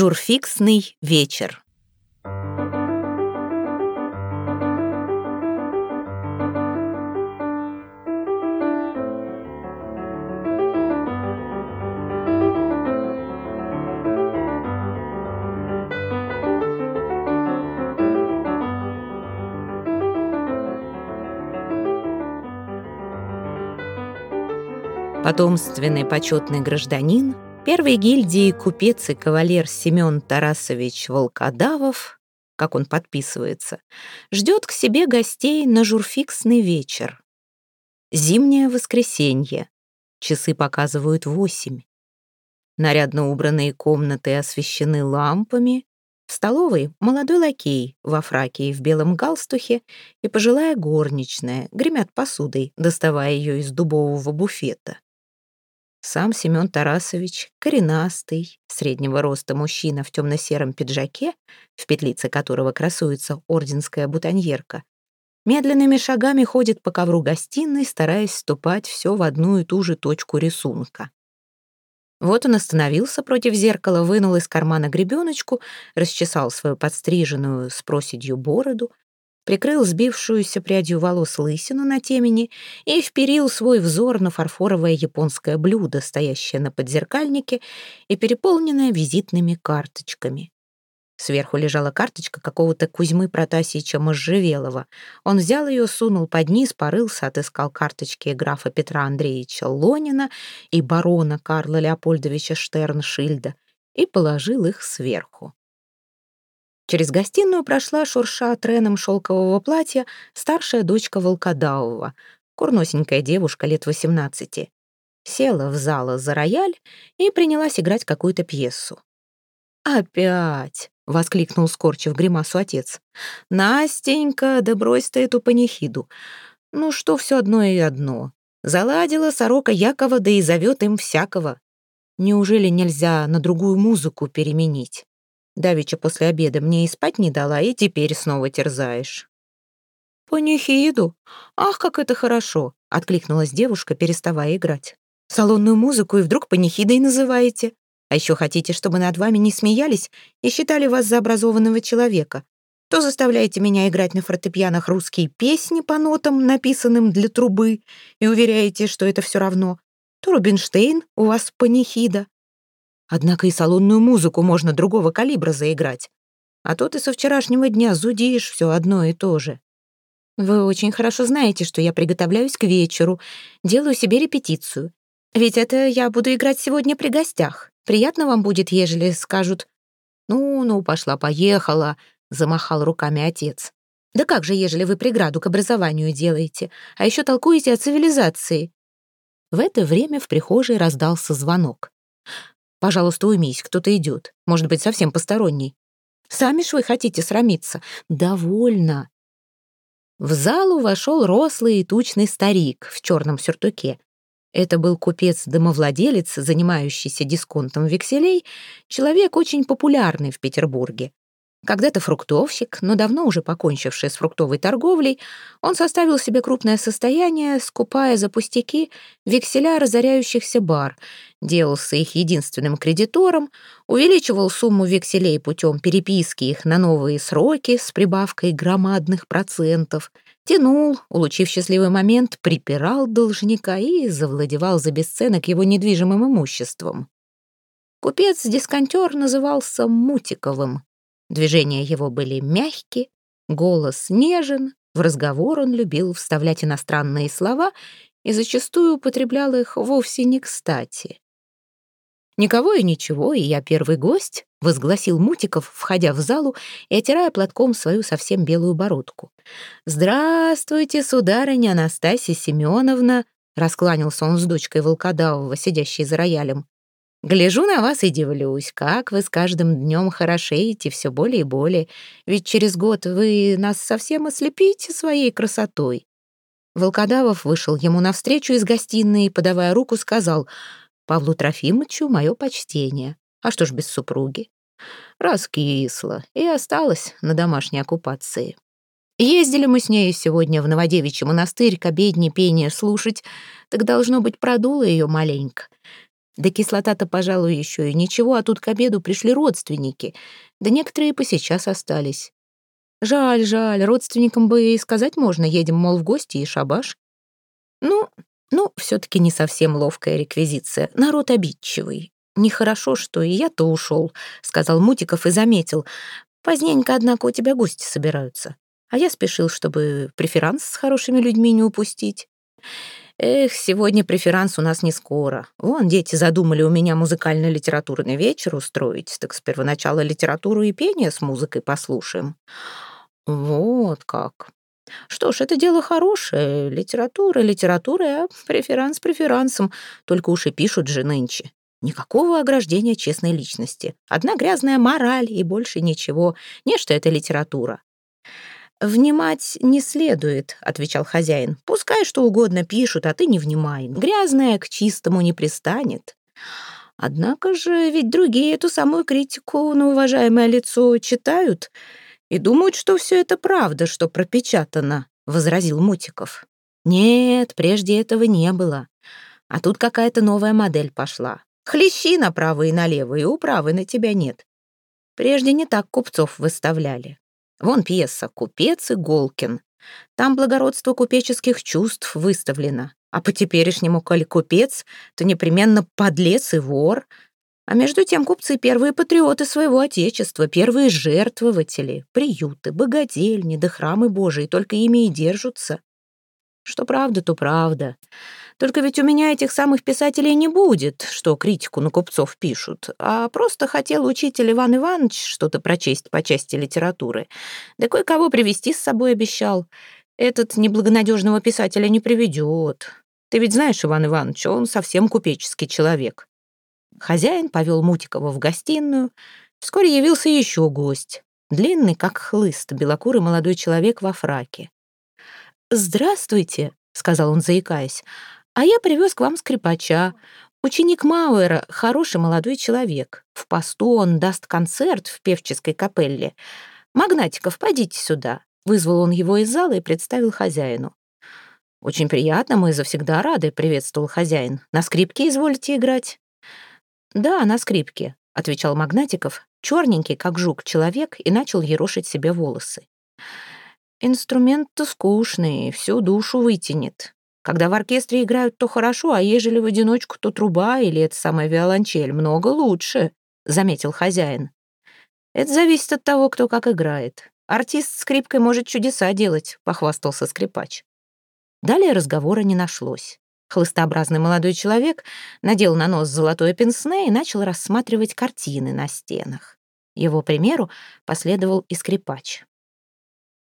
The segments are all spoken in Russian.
Журфиксный вечер. Потомственный почетный гражданин Первый гильдии купец и кавалер Семен Тарасович Волкодавов, как он подписывается, ждет к себе гостей на журфиксный вечер. Зимнее воскресенье. Часы показывают восемь. Нарядно убранные комнаты освещены лампами. В столовой молодой лакей во фраке и в белом галстухе и пожилая горничная гремят посудой, доставая ее из дубового буфета. Сам Семен Тарасович, коренастый, среднего роста мужчина в темно-сером пиджаке, в петлице которого красуется орденская бутоньерка, медленными шагами ходит по ковру гостиной, стараясь ступать все в одну и ту же точку рисунка. Вот он остановился против зеркала, вынул из кармана гребеночку, расчесал свою подстриженную с проседью бороду, прикрыл сбившуюся прядью волос лысину на темени и вперил свой взор на фарфоровое японское блюдо, стоящее на подзеркальнике и переполненное визитными карточками. Сверху лежала карточка какого-то Кузьмы Протасича Можжевелова. Он взял ее, сунул под низ, порылся, отыскал карточки графа Петра Андреевича Лонина и барона Карла Леопольдовича Штерншильда и положил их сверху. Через гостиную прошла, шурша треном шелкового платья, старшая дочка Волкодавова, курносенькая девушка лет 18. Села в зала за рояль и принялась играть какую-то пьесу. «Опять!» — воскликнул, скорчив гримасу отец. «Настенька, да брось ты эту панихиду. Ну что все одно и одно. Заладила сорока Якова, да и зовет им всякого. Неужели нельзя на другую музыку переменить?» Давеча после обеда мне и спать не дала, и теперь снова терзаешь». «Панихиду? Ах, как это хорошо!» — откликнулась девушка, переставая играть. «Салонную музыку и вдруг панихидой называете? А еще хотите, чтобы над вами не смеялись и считали вас за образованного человека? То заставляете меня играть на фортепианах русские песни по нотам, написанным для трубы, и уверяете, что это все равно, то Рубинштейн у вас панихида, Однако и салонную музыку можно другого калибра заиграть. А то ты со вчерашнего дня зудишь все одно и то же. Вы очень хорошо знаете, что я приготовляюсь к вечеру, делаю себе репетицию. Ведь это я буду играть сегодня при гостях. Приятно вам будет, ежели скажут «Ну-ну, пошла-поехала», — замахал руками отец. «Да как же, ежели вы преграду к образованию делаете, а еще толкуете о цивилизации?» В это время в прихожей раздался звонок. Пожалуйста, уймись, кто-то идет. Может быть, совсем посторонний. Сами ж вы хотите срамиться. Довольно. В залу вошел рослый и тучный старик в черном сюртуке. Это был купец-домовладелец, занимающийся дисконтом векселей, человек очень популярный в Петербурге. Когда-то фруктовщик, но давно уже покончивший с фруктовой торговлей, он составил себе крупное состояние, скупая за пустяки векселя разоряющихся бар, делался их единственным кредитором, увеличивал сумму векселей путем переписки их на новые сроки с прибавкой громадных процентов, тянул, улучив счастливый момент, припирал должника и завладевал за бесценок его недвижимым имуществом. Купец-дисконтер назывался Мутиковым. Движения его были мягкие, голос нежен, в разговор он любил вставлять иностранные слова и зачастую употреблял их вовсе не кстати. «Никого и ничего, и я первый гость», — возгласил Мутиков, входя в залу и отирая платком свою совсем белую бородку. «Здравствуйте, сударыня Анастасия Семеновна», — раскланялся он с дочкой Волкодавова, сидящей за роялем. Гляжу на вас и дивлюсь, как вы с каждым днем хорошеете все более и более, ведь через год вы нас совсем ослепите своей красотой». Волкодавов вышел ему навстречу из гостиной и, подавая руку, сказал «Павлу Трофимовичу мое почтение. А что ж без супруги? Раскисла и осталась на домашней оккупации. Ездили мы с ней сегодня в Новодевичий монастырь к обедне пение слушать, так, должно быть, продуло ее маленько. Да кислота-то, пожалуй, еще и ничего, а тут к обеду пришли родственники, да некоторые по сейчас остались. Жаль, жаль, родственникам бы и сказать можно, едем, мол, в гости и шабаш. Ну, ну, все-таки не совсем ловкая реквизиция, народ обидчивый. Нехорошо, что и я-то ушел, сказал Мутиков и заметил. Поздненько, однако, у тебя гости собираются. А я спешил, чтобы преферанс с хорошими людьми не упустить. Эх, сегодня преферанс у нас не скоро. Вон, дети задумали у меня музыкально-литературный вечер устроить, так с первоначала литературу и пение с музыкой послушаем. Вот как. Что ж, это дело хорошее. Литература, литература, а преферанс преферансом. Только уж и пишут же нынче. Никакого ограждения честной личности. Одна грязная мораль и больше ничего. Не что это литература. «Внимать не следует», — отвечал хозяин. «Пускай что угодно пишут, а ты не внимай. Грязное к чистому не пристанет». Однако же ведь другие эту самую критику на уважаемое лицо читают и думают, что все это правда, что пропечатано, — возразил Мутиков. Нет, прежде этого не было. А тут какая-то новая модель пошла. Хлещи направо и налево, и управы на тебя нет. Прежде не так купцов выставляли. Вон пьеса «Купец и Голкин». Там благородство купеческих чувств выставлено. А по теперешнему, коли купец, то непременно подлец и вор. А между тем купцы — первые патриоты своего отечества, первые жертвователи, приюты, богадельни да храмы Божии только ими и держатся. Что правда, то правда. Только ведь у меня этих самых писателей не будет, что критику на купцов пишут, а просто хотел учитель Иван Иванович что-то прочесть по части литературы. Да кое-кого привести с собой обещал. Этот неблагонадежного писателя не приведет. Ты ведь знаешь, Иван Иванович, он совсем купеческий человек. Хозяин повел Мутикова в гостиную. Вскоре явился еще гость. Длинный, как хлыст, белокурый молодой человек во фраке. «Здравствуйте», — сказал он, заикаясь. А я привез к вам скрипача. Ученик Мауэра — хороший молодой человек. В посту он даст концерт в певческой капелле. Магнатиков, пойдите сюда». Вызвал он его из зала и представил хозяину. «Очень приятно, мы завсегда рады», — приветствовал хозяин. «На скрипке изволите играть?» «Да, на скрипке», — отвечал Магнатиков, черненький, как жук, человек, и начал ерошить себе волосы. «Инструмент-то скучный, всю душу вытянет. Когда в оркестре играют, то хорошо, а ежели в одиночку, то труба или это самая виолончель много лучше», — заметил хозяин. «Это зависит от того, кто как играет. Артист скрипкой может чудеса делать», — похвастался скрипач. Далее разговора не нашлось. Хлыстообразный молодой человек надел на нос золотое пенсне и начал рассматривать картины на стенах. Его примеру последовал и скрипач.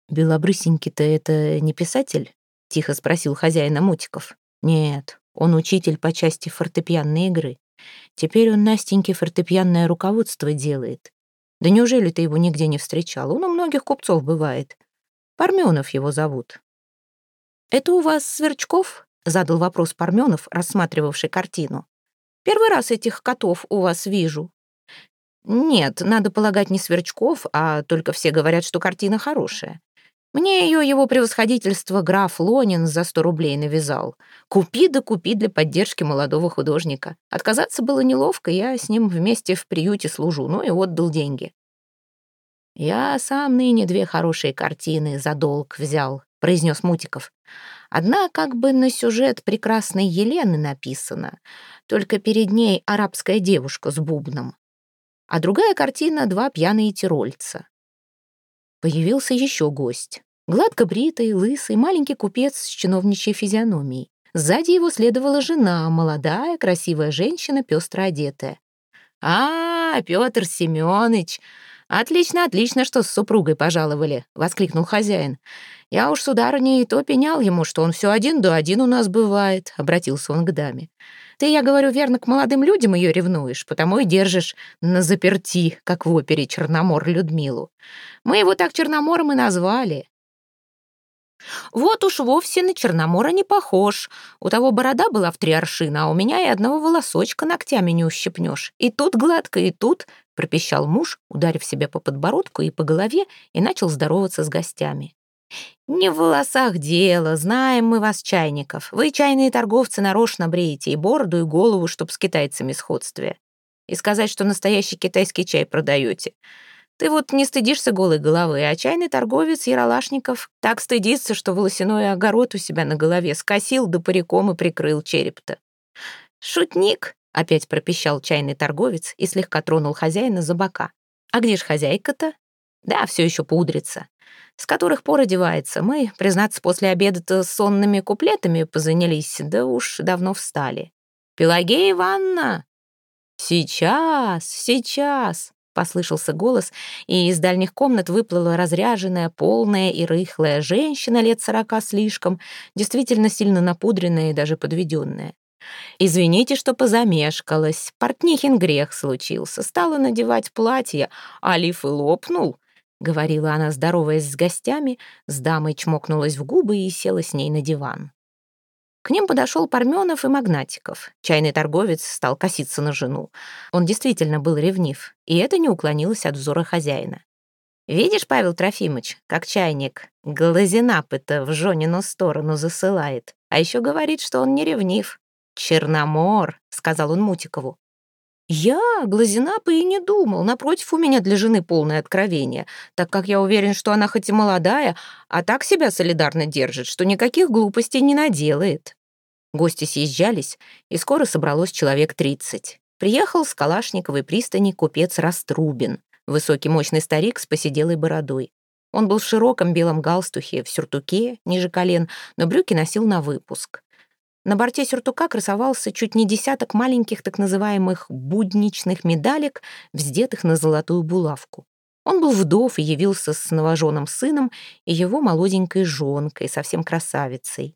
«Белобрысенький-то это не писатель?» — тихо спросил хозяина Мутиков. «Нет, он учитель по части фортепианной игры. Теперь он Настеньке фортепианное руководство делает. Да неужели ты его нигде не встречал? Он у многих купцов бывает. Парменов его зовут». «Это у вас Сверчков?» — задал вопрос Парменов, рассматривавший картину. «Первый раз этих котов у вас вижу». «Нет, надо полагать не Сверчков, а только все говорят, что картина хорошая. Мне ее его превосходительство граф Лонин за сто рублей навязал. Купи да купи для поддержки молодого художника. Отказаться было неловко, я с ним вместе в приюте служу, ну и отдал деньги. «Я сам ныне две хорошие картины за долг взял», — произнес Мутиков. «Одна как бы на сюжет прекрасной Елены написана, только перед ней арабская девушка с бубном. А другая картина — два пьяные тирольца. Появился еще гость. Гладко бритый, лысый, маленький купец с чиновничьей физиономией. Сзади его следовала жена, молодая, красивая женщина, пестро одетая. «А, Петр Семенович! Отлично, отлично, что с супругой пожаловали!» — воскликнул хозяин. «Я уж, сударыня, и то пенял ему, что он все один до один у нас бывает», — обратился он к даме. «Ты, я говорю, верно, к молодым людям ее ревнуешь, потому и держишь на заперти, как в опере «Черномор» Людмилу. Мы его так Черномором и назвали. Вот уж вовсе на Черномора не похож. У того борода была в три аршина, а у меня и одного волосочка ногтями не ущипнешь. И тут гладко, и тут, пропищал муж, ударив себя по подбородку и по голове, и начал здороваться с гостями. «Не в волосах дело, знаем мы вас, чайников. Вы, чайные торговцы, нарочно бреете и бороду, и голову, чтоб с китайцами сходствие. И сказать, что настоящий китайский чай продаете. Ты вот не стыдишься голой головы, а чайный торговец Яралашников так стыдится, что волосяной огород у себя на голове скосил да париком и прикрыл череп-то. «Шутник!» — опять пропищал чайный торговец и слегка тронул хозяина за бока. «А где ж хозяйка-то?» «Да, все еще пудрится с которых пор одевается. Мы, признаться, после обеда-то сонными куплетами позанялись, да уж давно встали. «Пелагея Ивановна!» «Сейчас, сейчас!» — послышался голос, и из дальних комнат выплыла разряженная, полная и рыхлая женщина лет сорока слишком, действительно сильно напудренная и даже подведенная. «Извините, что позамешкалась. Портнихин грех случился. Стала надевать платье, а лиф и лопнул. — говорила она, здороваясь с гостями, с дамой чмокнулась в губы и села с ней на диван. К ним подошел Парменов и Магнатиков. Чайный торговец стал коситься на жену. Он действительно был ревнив, и это не уклонилось от взора хозяина. «Видишь, Павел Трофимович, как чайник глазинапы-то в Жонину сторону засылает, а еще говорит, что он не ревнив. «Черномор», — сказал он Мутикову. Я, Глазинапа, и не думал. Напротив, у меня для жены полное откровение, так как я уверен, что она хоть и молодая, а так себя солидарно держит, что никаких глупостей не наделает. Гости съезжались, и скоро собралось человек тридцать. Приехал с Калашниковой пристани купец Раструбин, высокий мощный старик с посиделой бородой. Он был в широком белом галстухе, в сюртуке, ниже колен, но брюки носил на выпуск. На борте сюртука красовался чуть не десяток маленьких так называемых «будничных медалек», вздетых на золотую булавку. Он был вдов и явился с новоженым сыном и его молоденькой жонкой, совсем красавицей.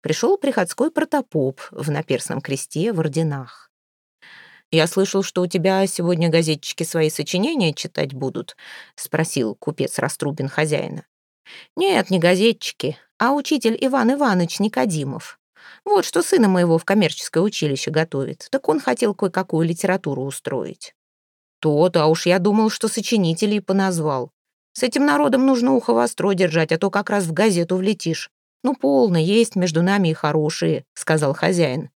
Пришел приходской протопоп в наперстном кресте в орденах. «Я слышал, что у тебя сегодня газетчики свои сочинения читать будут?» — спросил купец Раструбин хозяина. «Нет, не газетчики, а учитель Иван Иванович Никодимов. Вот что сына моего в коммерческое училище готовит. Так он хотел кое-какую литературу устроить. То-то, а уж я думал, что сочинителей поназвал. С этим народом нужно ухо востро держать, а то как раз в газету влетишь. Ну, полно, есть между нами и хорошие, сказал хозяин.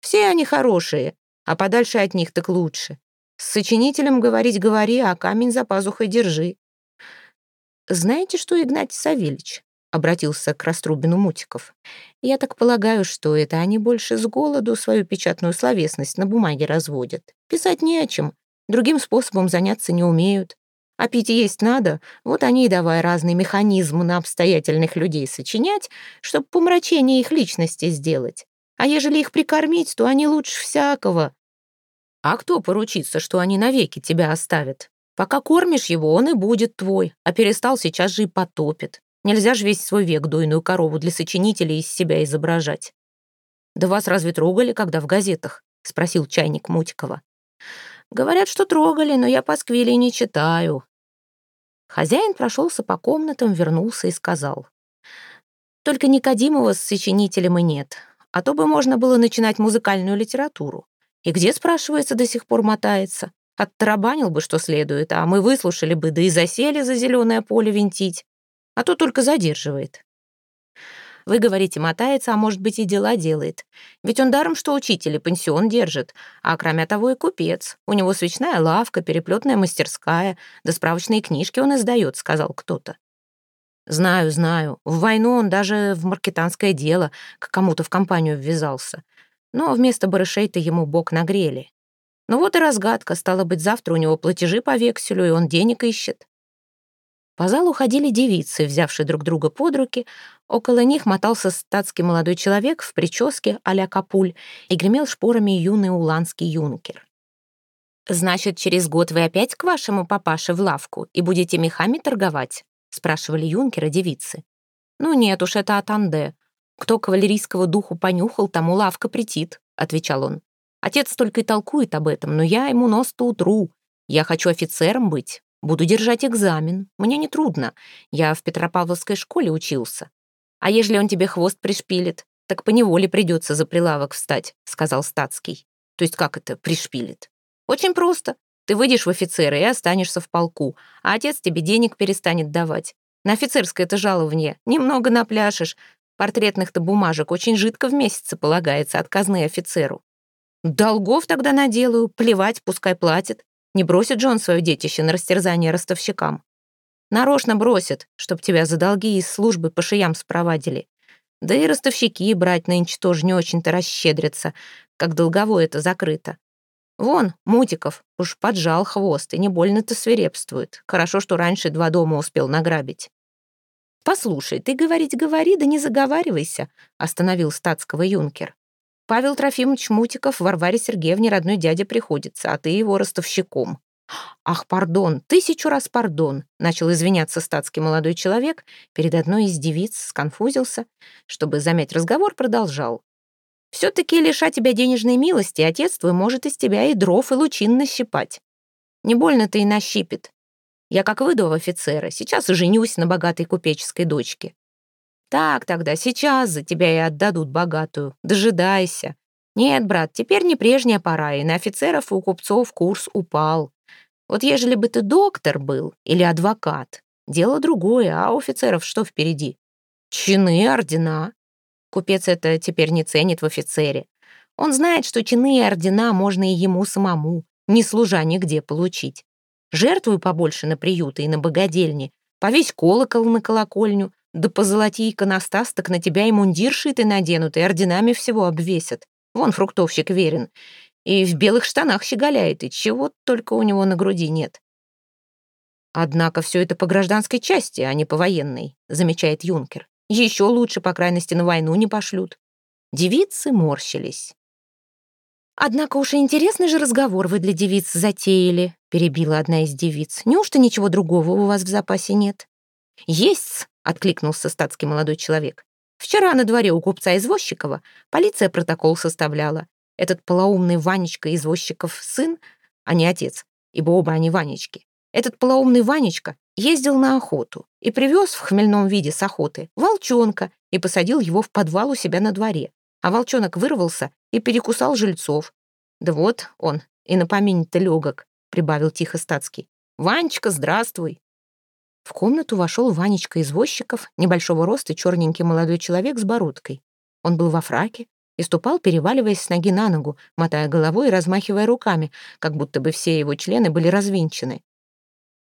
Все они хорошие, а подальше от них так лучше. С сочинителем говорить говори, а камень за пазухой держи. Знаете что, Игнатий Савельич, обратился к Раструбину Мутиков. «Я так полагаю, что это они больше с голоду свою печатную словесность на бумаге разводят. Писать не о чем, другим способом заняться не умеют. А пить есть надо, вот они и давай разные механизмы на обстоятельных людей сочинять, чтобы помрачение их личности сделать. А ежели их прикормить, то они лучше всякого. А кто поручится, что они навеки тебя оставят? Пока кормишь его, он и будет твой, а перестал, сейчас же и потопит. Нельзя же весь свой век дойную корову для сочинителей из себя изображать. «Да вас разве трогали, когда в газетах?» — спросил чайник Мутикова. «Говорят, что трогали, но я пасквили не читаю». Хозяин прошелся по комнатам, вернулся и сказал. «Только Никодимова с сочинителем и нет, а то бы можно было начинать музыкальную литературу. И где, спрашивается, до сих пор мотается? Оттарабанил бы, что следует, а мы выслушали бы, да и засели за зеленое поле винтить а то только задерживает. Вы говорите, мотается, а может быть и дела делает. Ведь он даром, что учитель и пансион держит, а кроме того и купец. У него свечная лавка, переплетная мастерская, да справочные книжки он издает, сказал кто-то. Знаю, знаю. В войну он даже в маркетанское дело к кому-то в компанию ввязался. Но вместо барышей-то ему бок нагрели. Ну вот и разгадка. Стало быть, завтра у него платежи по векселю, и он денег ищет. По залу ходили девицы, взявшие друг друга под руки. Около них мотался статский молодой человек в прическе а-ля капуль и гремел шпорами юный уланский юнкер. «Значит, через год вы опять к вашему папаше в лавку и будете мехами торговать?» — спрашивали юнкера девицы. «Ну нет уж, это Атанде. Кто кавалерийского духу понюхал, тому лавка претит», — отвечал он. «Отец только и толкует об этом, но я ему нос-то утру. Я хочу офицером быть, Буду держать экзамен. Мне не трудно. Я в Петропавловской школе учился. А ежели он тебе хвост пришпилит, так поневоле придется за прилавок встать», — сказал Стацкий. «То есть как это пришпилит?» «Очень просто. Ты выйдешь в офицеры и останешься в полку, а отец тебе денег перестанет давать. На офицерское это жалование. Немного напляшешь. Портретных-то бумажек очень жидко в месяце полагается от казны офицеру. Долгов тогда наделаю, плевать, пускай платит. Не бросит же он свое детище на растерзание ростовщикам. Нарочно бросит, чтоб тебя за долги из службы по шиям спровадили. Да и ростовщики брать нынче тоже не очень-то расщедрятся, как долговое это закрыто. Вон, Мутиков уж поджал хвост и не больно-то свирепствует. Хорошо, что раньше два дома успел награбить. «Послушай, ты говорить говори, да не заговаривайся», — остановил статского юнкер. «Павел Трофимович Мутиков Варваре Сергеевне родной дядя приходится, а ты его ростовщиком». «Ах, пардон, тысячу раз пардон», — начал извиняться статский молодой человек, перед одной из девиц сконфузился, чтобы замять разговор, продолжал. Все-таки лиша тебя денежной милости, отец твой может из тебя и дров, и лучин нащипать. Не больно-то и нащипит. Я как выйду офицера, сейчас и женюсь на богатой купеческой дочке. Так тогда, сейчас за тебя и отдадут богатую. Дожидайся. Нет, брат, теперь не прежняя пора, и на офицеров и у купцов курс упал. Вот ежели бы ты доктор был или адвокат, дело другое, а у офицеров что впереди? Чины, ордена. Купец это теперь не ценит в офицере. Он знает, что чины и ордена можно и ему самому, не служа нигде, получить. Жертвуй побольше на приюты и на богадельни, повесь колокол на колокольню, да позолоти иконостас, так на тебя и мундир шитый наденут, и орденами всего обвесят. Вон фруктовщик верен. И в белых штанах щеголяет, и чего только у него на груди нет. Однако все это по гражданской части, а не по военной, замечает юнкер. Еще лучше, по крайности, на войну не пошлют. Девицы морщились. «Однако уж и интересный же разговор вы для девиц затеяли», перебила одна из девиц. «Неужто ничего другого у вас в запасе нет?» «Есть!» — откликнулся статский молодой человек. «Вчера на дворе у купца Извозчикова полиция протокол составляла. Этот полоумный Ванечка Извозчиков сын, а не отец, ибо оба они Ванечки. Этот полоумный Ванечка ездил на охоту и привез в хмельном виде с охоты волчонка и посадил его в подвал у себя на дворе. А волчонок вырвался и перекусал жильцов. Да вот он, и на помине-то легок, прибавил тихо статский. «Ванечка, здравствуй!» В комнату вошел Ванечка извозчиков, небольшого роста черненький молодой человек с бородкой. Он был во фраке и ступал, переваливаясь с ноги на ногу, мотая головой и размахивая руками, как будто бы все его члены были развинчены.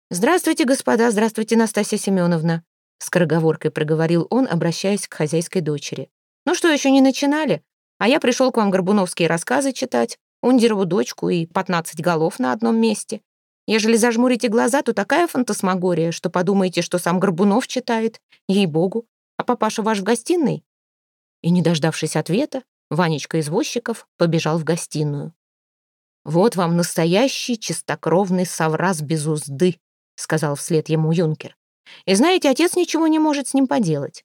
«Здравствуйте, господа, здравствуйте, Настасья Семеновна», скороговоркой проговорил он, обращаясь к хозяйской дочери. «Ну что, еще не начинали? А я пришел к вам горбуновские рассказы читать, Ундерову дочку и пятнадцать голов на одном месте. Ежели зажмурите глаза, то такая фантасмагория, что подумаете, что сам Горбунов читает, ей-богу. А папаша ваш в гостиной?» И, не дождавшись ответа, Ванечка Извозчиков побежал в гостиную. «Вот вам настоящий чистокровный совраз без узды», — сказал вслед ему юнкер. «И знаете, отец ничего не может с ним поделать.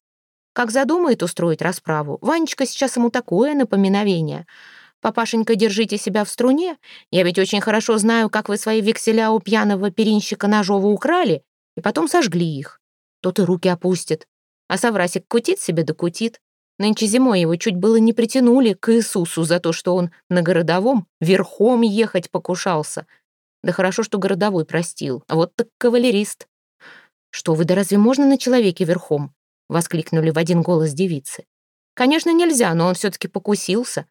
Как задумает устроить расправу, Ванечка сейчас ему такое напоминовение. Папашенька, держите себя в струне. Я ведь очень хорошо знаю, как вы свои векселя у пьяного перинщика Ножова украли и потом сожгли их. Тот и руки опустит. А Саврасик кутит себе да кутит. Нынче зимой его чуть было не притянули к Иисусу за то, что он на городовом верхом ехать покушался, да хорошо, что городовой простил, а вот так кавалерист. «Что вы, да разве можно на человеке верхом?» — воскликнули в один голос девицы. «Конечно, нельзя, но он все-таки покусился.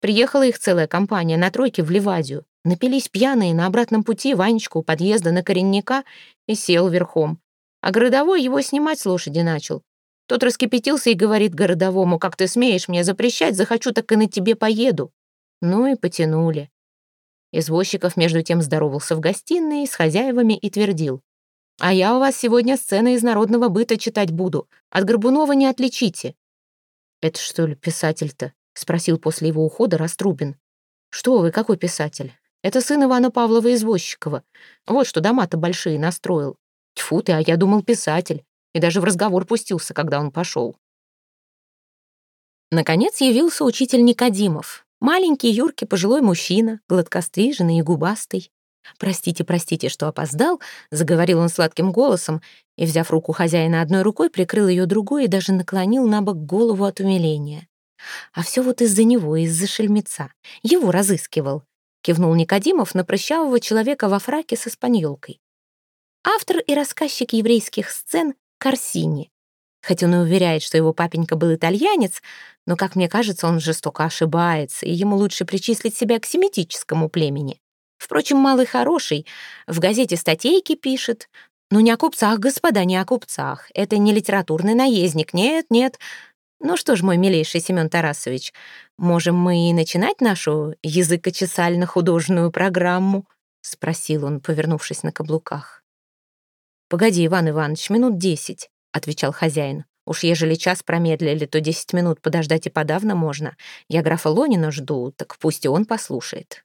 Приехала их целая компания на тройке в Ливадию. Напились пьяные на обратном пути Ванечку у подъезда на коренника и сел верхом. А городовой его снимать с лошади начал. Тот раскипятился и говорит городовому, «Как ты смеешь мне запрещать? Захочу, так и на тебе поеду». Ну и потянули. Извозчиков между тем здоровался в гостиной с хозяевами и твердил. «А я у вас сегодня сцены из народного быта читать буду. От Горбунова не отличите». «Это что ли писатель-то?» — спросил после его ухода Раструбин. «Что вы, какой писатель? Это сын Ивана Павлова Извозчикова. Вот что дома-то большие настроил. Тьфу ты, а я думал писатель. И даже в разговор пустился, когда он пошел». Наконец явился учитель Никодимов, Маленький, юркий, пожилой мужчина, гладкостриженный и губастый. «Простите, простите, что опоздал», — заговорил он сладким голосом и, взяв руку хозяина одной рукой, прикрыл ее другой и даже наклонил на бок голову от умиления. А все вот из-за него, из-за шельмеца. Его разыскивал. кивнул Никодимов на прыщавого человека во фраке со спаньолкой. Автор и рассказчик еврейских сцен Корсини. Хоть он и уверяет, что его папенька был итальянец, но, как мне кажется, он жестоко ошибается, и ему лучше причислить себя к семитическому племени. Впрочем, малый хороший, в газете статейки пишет. Ну, не о купцах, господа, не о купцах. Это не литературный наездник, нет, нет. Ну что ж, мой милейший Семен Тарасович, можем мы и начинать нашу языкочесально-художественную программу? Спросил он, повернувшись на каблуках. «Погоди, Иван Иванович, минут десять», — отвечал хозяин. «Уж ежели час промедлили, то десять минут подождать и подавно можно. Я графа Лонина жду, так пусть и он послушает».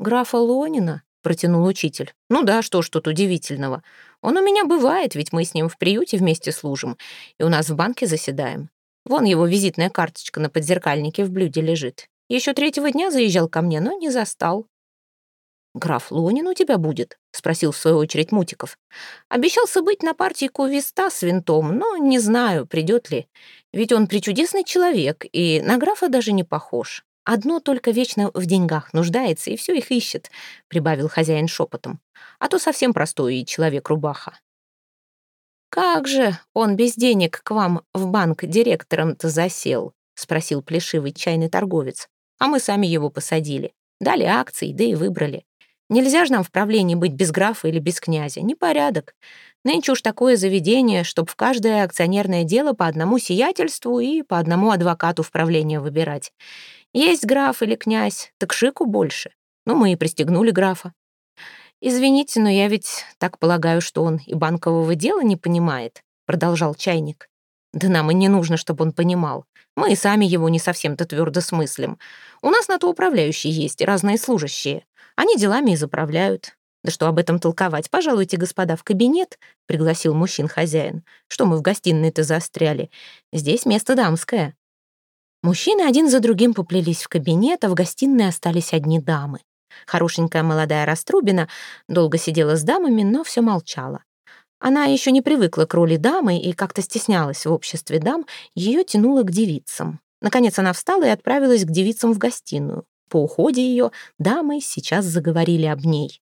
«Графа Лонина?» — протянул учитель. «Ну да, что ж тут удивительного. Он у меня бывает, ведь мы с ним в приюте вместе служим, и у нас в банке заседаем. Вон его визитная карточка на подзеркальнике в блюде лежит. Еще третьего дня заезжал ко мне, но не застал. «Граф Лонин у тебя будет?» — спросил в свою очередь Мутиков. «Обещался быть на партийку виста с винтом, но не знаю, придет ли. Ведь он причудесный человек и на графа даже не похож. Одно только вечно в деньгах нуждается и все их ищет», — прибавил хозяин шепотом. «А то совсем простой человек-рубаха». «Как же он без денег к вам в банк директором-то засел?» — спросил плешивый чайный торговец. «А мы сами его посадили. Дали акции, да и выбрали. Нельзя же нам в правлении быть без графа или без князя. Непорядок. Нынче уж такое заведение, чтоб в каждое акционерное дело по одному сиятельству и по одному адвокату в правление выбирать. Есть граф или князь, так шику больше. Ну, мы и пристегнули графа. «Извините, но я ведь так полагаю, что он и банкового дела не понимает», продолжал чайник. «Да нам и не нужно, чтобы он понимал. Мы и сами его не совсем-то твердо смыслим. У нас на то управляющие есть, разные служащие. Они делами и заправляют. Да что об этом толковать? Пожалуйте, господа, в кабинет, пригласил мужчин хозяин. Что мы в гостиной-то застряли? Здесь место дамское. Мужчины один за другим поплелись в кабинет, а в гостиной остались одни дамы. Хорошенькая молодая Раструбина долго сидела с дамами, но все молчала. Она еще не привыкла к роли дамы и как-то стеснялась в обществе дам, ее тянуло к девицам. Наконец она встала и отправилась к девицам в гостиную. По уходе ее дамы сейчас заговорили об ней.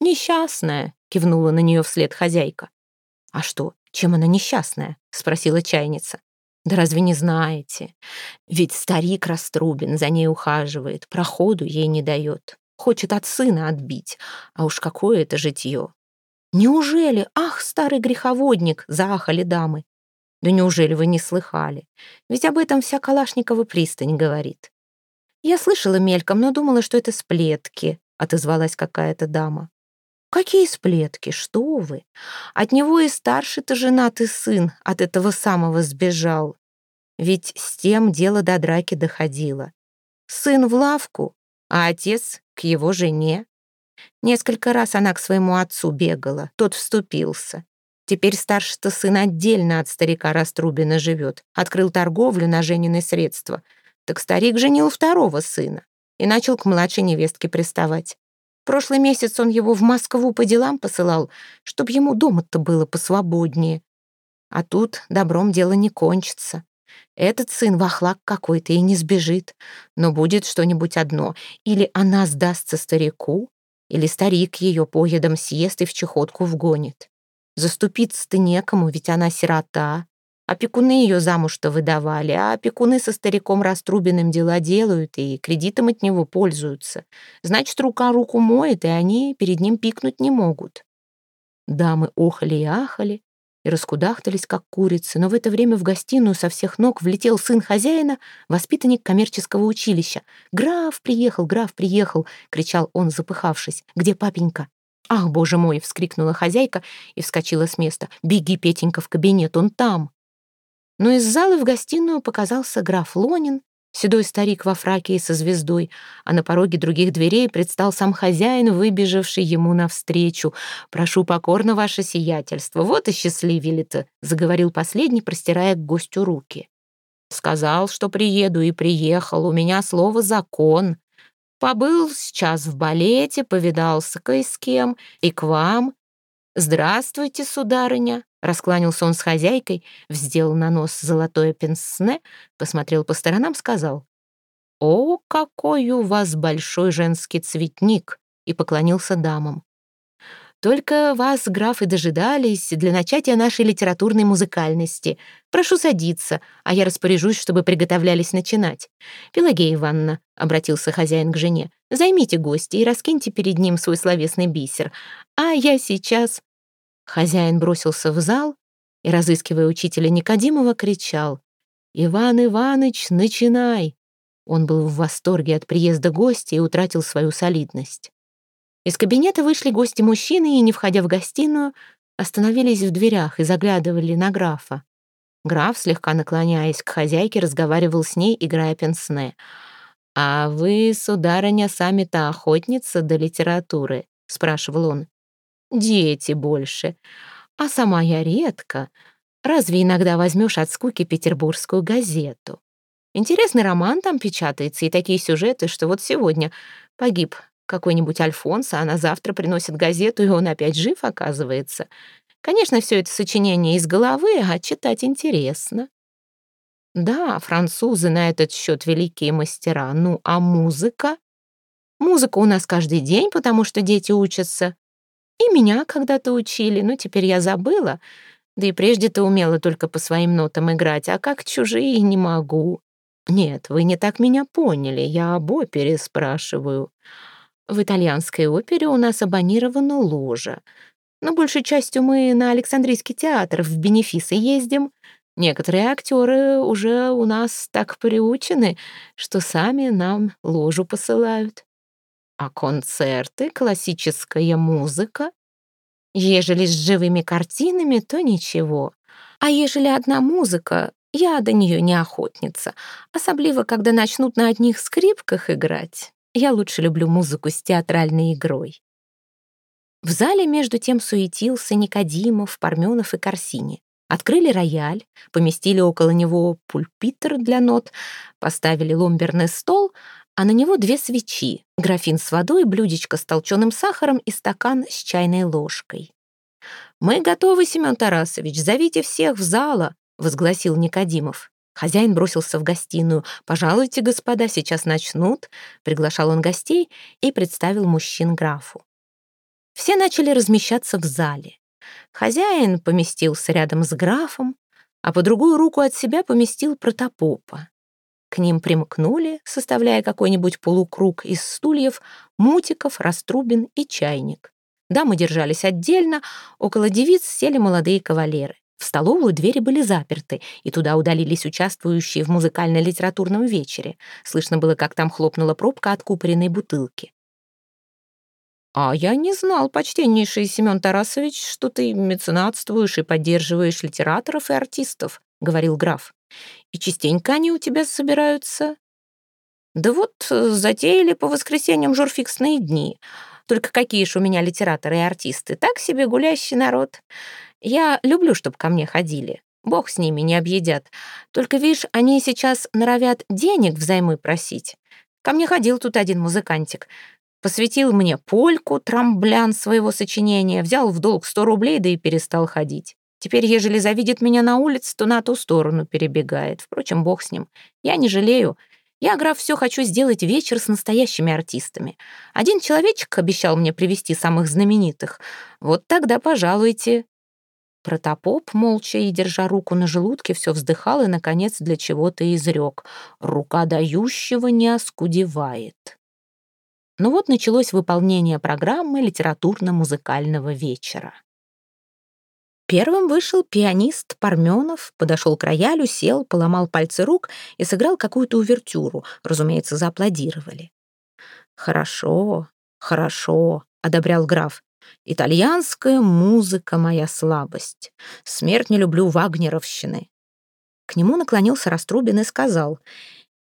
«Несчастная», — кивнула на нее вслед хозяйка. «А что, чем она несчастная?» — спросила чайница. Да разве не знаете? Ведь старик Раструбин за ней ухаживает, проходу ей не дает. Хочет от сына отбить. А уж какое это житье. Неужели? Ах, старый греховодник, заахали дамы. Да неужели вы не слыхали? Ведь об этом вся Калашникова пристань говорит. Я слышала мельком, но думала, что это сплетки, отозвалась какая-то дама. Какие сплетки, что вы? От него и старший-то женатый сын от этого самого сбежал. Ведь с тем дело до драки доходило. Сын в лавку, а отец к его жене. Несколько раз она к своему отцу бегала, тот вступился. Теперь старший-то сын отдельно от старика Раструбина живет, открыл торговлю на женины средства. Так старик женил второго сына и начал к младшей невестке приставать. Прошлый месяц он его в Москву по делам посылал, чтоб ему дома-то было посвободнее. А тут добром дело не кончится. Этот сын вахлак какой-то и не сбежит. Но будет что-нибудь одно. Или она сдастся старику, или старик ее поедом съест и в чехотку вгонит. Заступиться-то некому, ведь она сирота. Опекуны ее замуж-то выдавали, а опекуны со стариком Раструбиным дела делают и кредитом от него пользуются. Значит, рука руку моет, и они перед ним пикнуть не могут. Дамы охали и ахали, и раскудахтались, как курицы, но в это время в гостиную со всех ног влетел сын хозяина, воспитанник коммерческого училища. «Граф приехал, граф приехал!» — кричал он, запыхавшись. «Где папенька?» «Ах, боже мой!» — вскрикнула хозяйка и вскочила с места. «Беги, Петенька, в кабинет, он там!» Но из зала в гостиную показался граф Лонин, седой старик во фраке и со звездой, а на пороге других дверей предстал сам хозяин, выбежавший ему навстречу. «Прошу покорно, ваше сиятельство, вот и счастливили-то», — заговорил последний, простирая к гостю руки. «Сказал, что приеду, и приехал, у меня слово «закон». Побыл сейчас в балете, повидался кое с кем, и к вам. Здравствуйте, сударыня, Раскланялся он с хозяйкой, вздел на нос золотое пенсне, посмотрел по сторонам, сказал. «О, какой у вас большой женский цветник!» и поклонился дамам. «Только вас, граф, и дожидались для начатия нашей литературной музыкальности. Прошу садиться, а я распоряжусь, чтобы приготовлялись начинать. Пелагея Ивановна», — обратился хозяин к жене, «займите гостя и раскиньте перед ним свой словесный бисер. А я сейчас...» Хозяин бросился в зал и, разыскивая учителя Никодимова, кричал «Иван Иваныч, начинай!» Он был в восторге от приезда гостя и утратил свою солидность. Из кабинета вышли гости-мужчины и, не входя в гостиную, остановились в дверях и заглядывали на графа. Граф, слегка наклоняясь к хозяйке, разговаривал с ней, играя пенсне. «А вы, сударыня, сами-то охотница до литературы?» — спрашивал он. «Дети больше. А сама я редко. Разве иногда возьмешь от скуки петербургскую газету? Интересный роман там печатается и такие сюжеты, что вот сегодня погиб какой-нибудь Альфонс, а на завтра приносит газету, и он опять жив, оказывается. Конечно, все это сочинение из головы, а читать интересно. Да, французы на этот счет великие мастера. Ну, а музыка? Музыка у нас каждый день, потому что дети учатся. И меня когда-то учили, но теперь я забыла. Да и прежде-то умела только по своим нотам играть, а как чужие не могу. Нет, вы не так меня поняли, я об опере спрашиваю. В итальянской опере у нас абонирована ложа. Но большей частью мы на Александрийский театр в бенефисы ездим. Некоторые актеры уже у нас так приучены, что сами нам ложу посылают. А концерты, классическая музыка? Ежели с живыми картинами, то ничего. А ежели одна музыка, я до нее не охотница, особливо, когда начнут на одних скрипках играть. Я лучше люблю музыку с театральной игрой. В зале между тем суетился Никодимов, Парменов и Корсини. Открыли рояль, поместили около него пульпитер для нот, поставили ломберный стол, а на него две свечи, графин с водой, блюдечко с толченым сахаром и стакан с чайной ложкой. «Мы готовы, Семен Тарасович, зовите всех в зала», — возгласил Никодимов. Хозяин бросился в гостиную. «Пожалуйте, господа, сейчас начнут». Приглашал он гостей и представил мужчин графу. Все начали размещаться в зале. Хозяин поместился рядом с графом, а по другую руку от себя поместил протопопа. К ним примкнули, составляя какой-нибудь полукруг из стульев, мутиков, раструбин и чайник. Дамы держались отдельно, около девиц сели молодые кавалеры. В столовую двери были заперты, и туда удалились участвующие в музыкально-литературном вечере. Слышно было, как там хлопнула пробка от купоренной бутылки. «А я не знал, почтеннейший Семен Тарасович, что ты меценатствуешь и поддерживаешь литераторов и артистов», — говорил граф. «И частенько они у тебя собираются?» «Да вот, затеяли по воскресеньям журфиксные дни. Только какие ж у меня литераторы и артисты? Так себе гулящий народ. Я люблю, чтобы ко мне ходили. Бог с ними, не объедят. Только, видишь, они сейчас норовят денег взаймы просить. Ко мне ходил тут один музыкантик. Посвятил мне польку, трамблян своего сочинения, взял в долг сто рублей, да и перестал ходить. Теперь, ежели завидит меня на улице, то на ту сторону перебегает. Впрочем, бог с ним. Я не жалею. Я, граф, все хочу сделать вечер с настоящими артистами. Один человечек обещал мне привести самых знаменитых. Вот тогда пожалуйте. Протопоп, молча и держа руку на желудке, все вздыхал и, наконец, для чего-то изрек. «Рука дающего не оскудевает». Ну вот началось выполнение программы литературно-музыкального вечера. Первым вышел пианист Парменов, подошел к роялю, сел, поломал пальцы рук и сыграл какую-то увертюру. Разумеется, зааплодировали. «Хорошо, хорошо», — одобрял граф. Итальянская музыка — моя слабость. Смерть не люблю вагнеровщины. К нему наклонился Раструбин и сказал,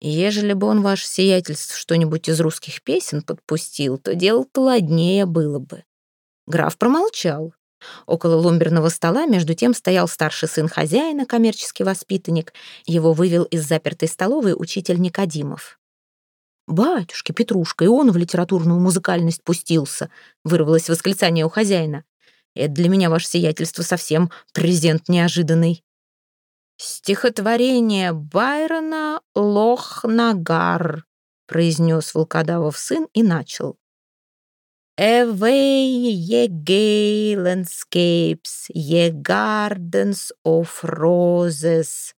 «Ежели бы он, ваше сиятельство, что-нибудь из русских песен подпустил, то дело-то ладнее было бы». Граф промолчал. Около ломберного стола между тем стоял старший сын хозяина, коммерческий воспитанник. Его вывел из запертой столовой учитель Никодимов. «Батюшки, Петрушка, и он в литературную музыкальность пустился», — вырвалось восклицание у хозяина. «Это для меня, ваше сиятельство, совсем презент неожиданный». Стихотворение Байрона «Лох-Нагар», произнес Волкодавов сын и начал. Away, ye gay landscapes, ye gardens of roses,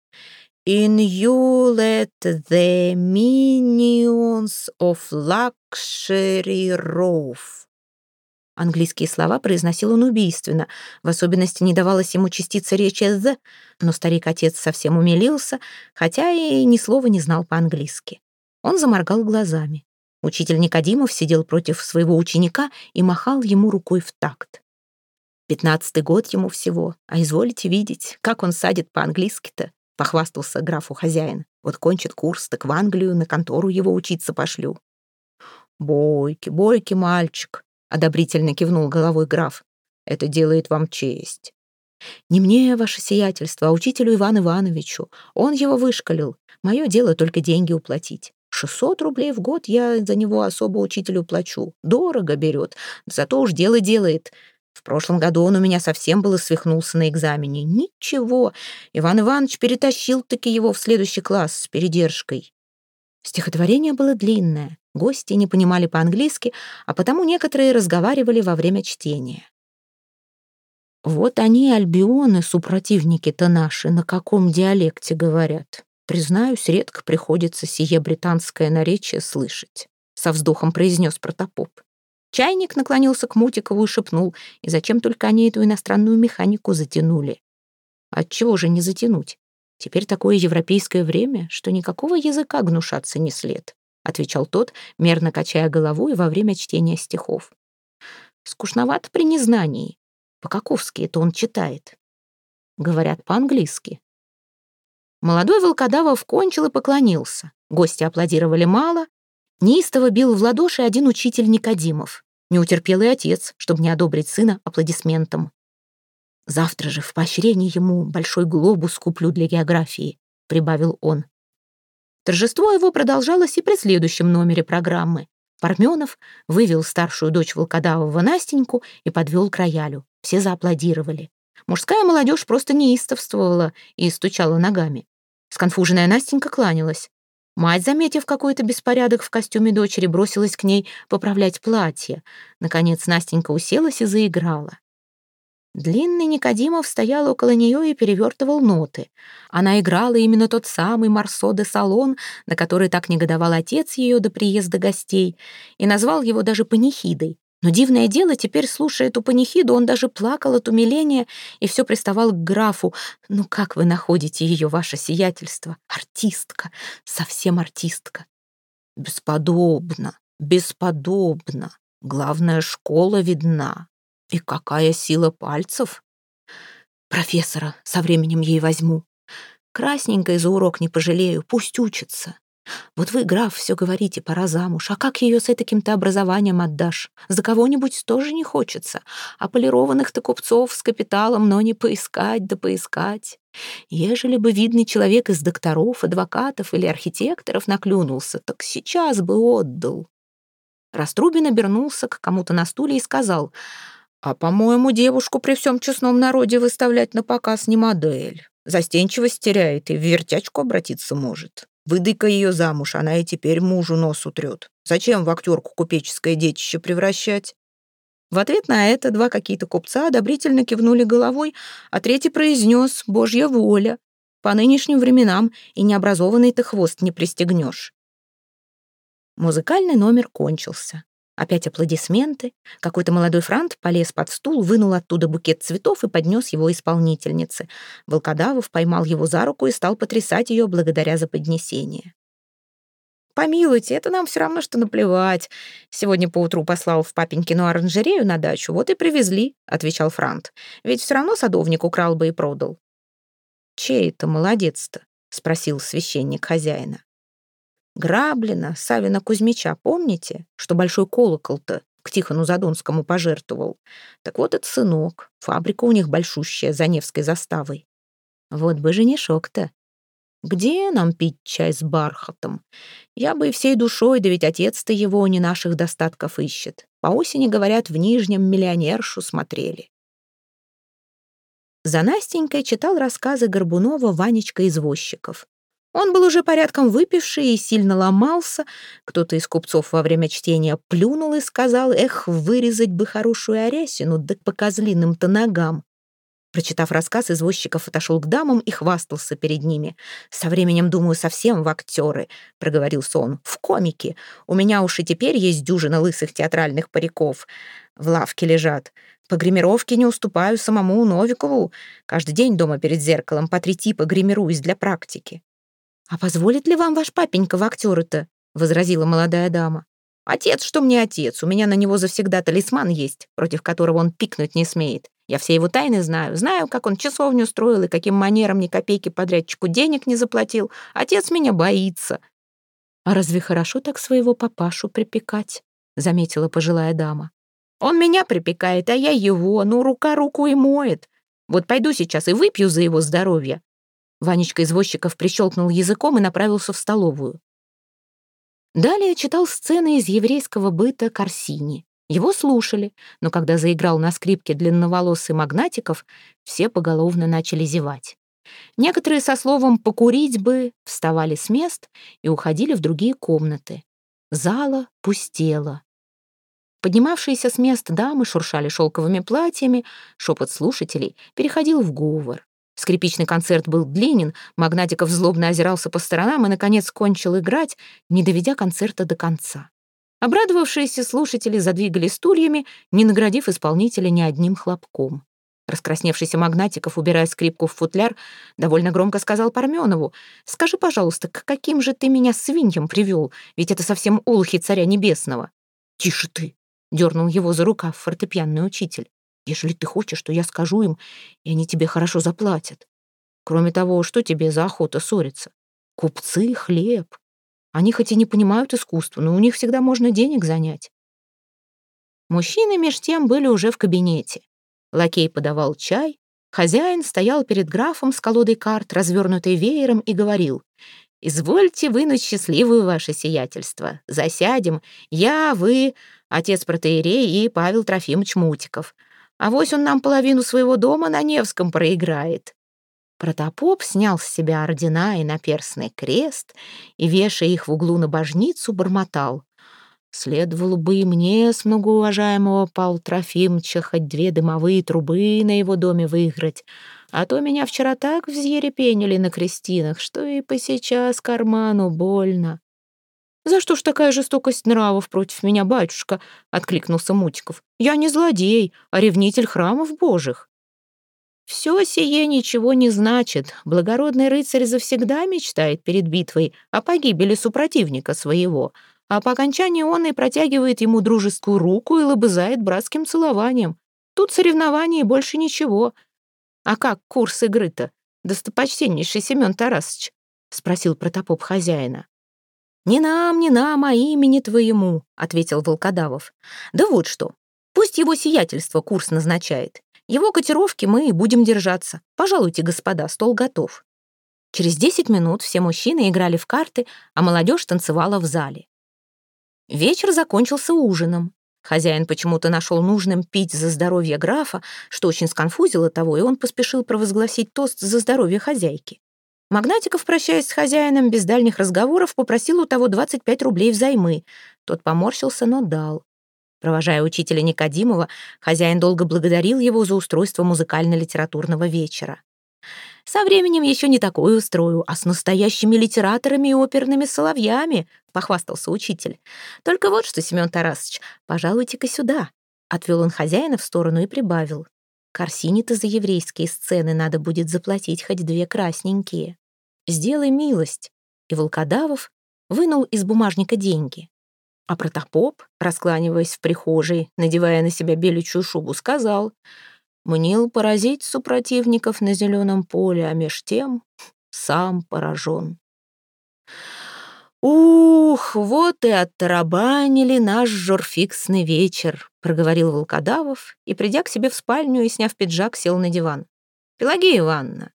in you let the minions of luxury rove. Английские слова произносил он убийственно, в особенности не давалось ему частица речи «the», но старик-отец совсем умилился, хотя и ни слова не знал по-английски. Он заморгал глазами. Учитель Никодимов сидел против своего ученика и махал ему рукой в такт. Пятнадцатый год ему всего, а изволите видеть, как он садит по-английски-то, похвастался графу хозяин. Вот кончит курс, так в Англию на контору его учиться пошлю. Бойки, бойки, мальчик, — одобрительно кивнул головой граф. «Это делает вам честь». «Не мне, ваше сиятельство, а учителю Ивану Ивановичу. Он его вышкалил. Мое дело только деньги уплатить. Шестьсот рублей в год я за него особо учителю плачу. Дорого берет, зато уж дело делает. В прошлом году он у меня совсем было свихнулся на экзамене. Ничего, Иван Иванович перетащил-таки его в следующий класс с передержкой. Стихотворение было длинное, гости не понимали по-английски, а потому некоторые разговаривали во время чтения. Вот они, альбионы, супротивники-то наши, на каком диалекте говорят. Признаюсь, редко приходится сие британское наречие слышать. Со вздохом произнес протопоп. Чайник наклонился к Мутикову и шепнул, и зачем только они эту иностранную механику затянули? Отчего же не затянуть? Теперь такое европейское время, что никакого языка гнушаться не след, отвечал тот, мерно качая головой во время чтения стихов. Скучновато при незнании. По-каковски это он читает. Говорят по-английски. Молодой волкодавов кончил и поклонился. Гости аплодировали мало. Неистово бил в ладоши один учитель Никодимов. Не утерпел и отец, чтобы не одобрить сына аплодисментом. Завтра же в поощрение ему большой глобус куплю для географии», — прибавил он. Торжество его продолжалось и при следующем номере программы. Парменов вывел старшую дочь волкодавого Настеньку и подвел к роялю. Все зааплодировали. Мужская молодежь просто неистовствовала и стучала ногами. Сконфуженная Настенька кланялась. Мать, заметив какой-то беспорядок в костюме дочери, бросилась к ней поправлять платье. Наконец Настенька уселась и заиграла. Длинный Никодимов стоял около нее и перевертывал ноты. Она играла именно тот самый Марсо де Салон, на который так негодовал отец ее до приезда гостей, и назвал его даже панихидой. Но дивное дело, теперь, слушая эту панихиду, он даже плакал от умиления и все приставал к графу. «Ну как вы находите ее, ваше сиятельство? Артистка, совсем артистка». «Бесподобно, бесподобно. Главная школа видна. И какая сила пальцев? Профессора со временем ей возьму. Красненькой за урок не пожалею, пусть учится. Вот вы, граф, все говорите, пора замуж. А как ее с таким-то образованием отдашь? За кого-нибудь тоже не хочется. А полированных-то купцов с капиталом, но не поискать, да поискать. Ежели бы видный человек из докторов, адвокатов или архитекторов наклюнулся, так сейчас бы отдал. Раструбин обернулся к кому-то на стуле и сказал — а, по-моему, девушку при всем честном народе выставлять на показ не модель. Застенчивость теряет и в вертячку обратиться может. Выдай-ка ее замуж, она и теперь мужу нос утрет. Зачем в актерку купеческое детище превращать? В ответ на это два какие-то купца одобрительно кивнули головой, а третий произнес «Божья воля». По нынешним временам и необразованный ты хвост не пристегнешь. Музыкальный номер кончился. Опять аплодисменты. Какой-то молодой франт полез под стул, вынул оттуда букет цветов и поднес его исполнительнице. Волкодавов поймал его за руку и стал потрясать ее благодаря за поднесение. «Помилуйте, это нам все равно, что наплевать. Сегодня поутру послал в папенькину оранжерею на дачу, вот и привезли», — отвечал Франт. «Ведь все равно садовник украл бы и продал». «Чей это молодец-то?» — спросил священник хозяина. Граблина, Савина Кузьмича, помните, что большой колокол-то к Тихону Задонскому пожертвовал? Так вот это сынок, фабрика у них большущая за Невской заставой. Вот бы женишок-то. Где нам пить чай с бархатом? Я бы всей душой, да ведь отец-то его не наших достатков ищет. По осени, говорят, в Нижнем миллионершу смотрели. За Настенькой читал рассказы Горбунова Ванечка Извозчиков. Он был уже порядком выпивший и сильно ломался. Кто-то из купцов во время чтения плюнул и сказал, «Эх, вырезать бы хорошую арясину, да по козлиным-то ногам». Прочитав рассказ, извозчиков отошел к дамам и хвастался перед ними. «Со временем, думаю, совсем в актеры», — проговорился он, — «в комики. У меня уж и теперь есть дюжина лысых театральных париков. В лавке лежат. По гримировке не уступаю самому Новикову. Каждый день дома перед зеркалом по три типа гримируюсь для практики». «А позволит ли вам ваш папенька в актеры-то?» — возразила молодая дама. «Отец, что мне отец? У меня на него завсегда талисман есть, против которого он пикнуть не смеет. Я все его тайны знаю. Знаю, как он часовню строил и каким манером ни копейки подрядчику денег не заплатил. Отец меня боится». «А разве хорошо так своего папашу припекать?» — заметила пожилая дама. «Он меня припекает, а я его. Ну, рука руку и моет. Вот пойду сейчас и выпью за его здоровье». Ванечка извозчиков прищелкнул языком и направился в столовую. Далее читал сцены из еврейского быта Корсини. Его слушали, но когда заиграл на скрипке длинноволосый Магнатиков, все поголовно начали зевать. Некоторые со словом «покурить бы» вставали с мест и уходили в другие комнаты. Зала пустела. Поднимавшиеся с мест дамы шуршали шелковыми платьями, шепот слушателей переходил в говор. Скрипичный концерт был длинен, Магнатиков злобно озирался по сторонам и, наконец, кончил играть, не доведя концерта до конца. Обрадовавшиеся слушатели задвигали стульями, не наградив исполнителя ни одним хлопком. Раскрасневшийся Магнатиков, убирая скрипку в футляр, довольно громко сказал Парменову, «Скажи, пожалуйста, к каким же ты меня свиньям привел? Ведь это совсем олухи царя небесного». «Тише ты!» — дернул его за рукав фортепианный учитель. «Ежели ты хочешь, то я скажу им, и они тебе хорошо заплатят. Кроме того, что тебе за охота ссориться? Купцы, хлеб, они хоть и не понимают искусства, но у них всегда можно денег занять. Мужчины меж тем были уже в кабинете. Лакей подавал чай, хозяин стоял перед графом с колодой карт, развернутой веером, и говорил, «Извольте вынуть счастливую ваше сиятельство. Засядем. Я, вы, отец протеерей и Павел Трофимович Мутиков. А вось он нам половину своего дома на Невском проиграет. Протопоп снял с себя ордена и наперстный крест и, вешая их в углу на божницу, бормотал. «Следовало бы и мне с многоуважаемого Павла Трофимовича хоть две дымовые трубы на его доме выиграть, а то меня вчера так взъерепенили на крестинах, что и по сейчас карману больно». «За что ж такая жестокость нравов против меня, батюшка?» — откликнулся Мутиков. «Я не злодей, а ревнитель храмов божьих». Все сие ничего не значит. Благородный рыцарь завсегда мечтает перед битвой о погибели супротивника своего, а по окончании он и протягивает ему дружескую руку и лобызает братским целованием. Тут соревнований больше ничего. А как курс игры-то, достопочтеннейший Семен Тарасович? — спросил протопоп хозяина. «Не нам, не нам, а имени твоему», — ответил Волкодавов. «Да вот что, пусть его сиятельство курс назначает. Его котировки мы и будем держаться. Пожалуйте, господа, стол готов». Через десять минут все мужчины играли в карты, а молодежь танцевала в зале. Вечер закончился ужином. Хозяин почему-то нашел нужным пить за здоровье графа, что очень сконфузило того, и он поспешил провозгласить тост за здоровье хозяйки. Магнатиков, прощаясь с хозяином, без дальних разговоров попросил у того 25 рублей взаймы. Тот поморщился, но дал. Провожая учителя Никодимова, хозяин долго благодарил его за устройство музыкально-литературного вечера. «Со временем еще не такое устрою, а с настоящими литераторами и оперными соловьями», — похвастался учитель. «Только вот что, Семен Тарасович, пожалуйте-ка сюда», — отвел он хозяина в сторону и прибавил. «Корсине-то за еврейские сцены надо будет заплатить хоть две красненькие. Сделай милость». И Волкодавов вынул из бумажника деньги. А протопоп, раскланиваясь в прихожей, надевая на себя беличью шубу, сказал, «Мнил поразить супротивников на зеленом поле, а меж тем сам поражен». «Ух, вот и оттарабанили наш журфиксный вечер», — проговорил Волкодавов и, придя к себе в спальню и сняв пиджак, сел на диван. «Пелагея Ивановна,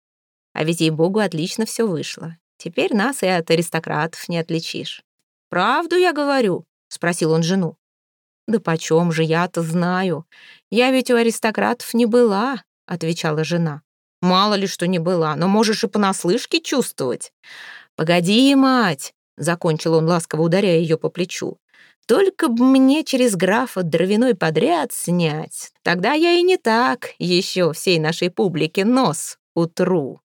а ведь, ей-богу, отлично все вышло. Теперь нас и от аристократов не отличишь. Правду я говорю. — спросил он жену. «Да почем же я-то знаю? Я ведь у аристократов не была», — отвечала жена. «Мало ли что не была, но можешь и понаслышке чувствовать. «Погоди, мать!» — закончил он, ласково ударяя ее по плечу. «Только б мне через графа дровяной подряд снять. Тогда я и не так еще всей нашей публике нос утру».